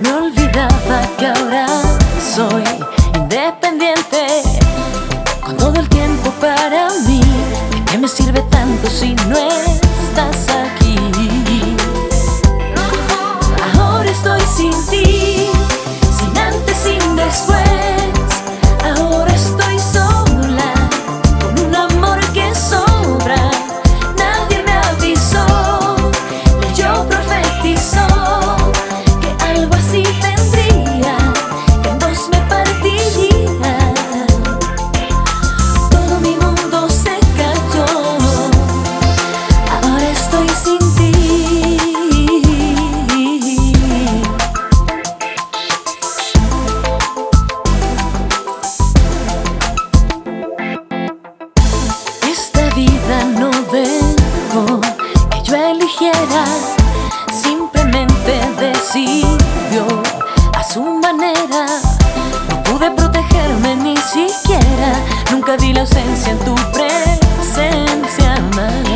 me olvidaba que ahora soy independiente con todo el tiempo para mí. ¿De qué me sirve tanto si no es? su manera. No pude protegerme ni siquiera, nunca vi la ausencia en tu presencia. Más.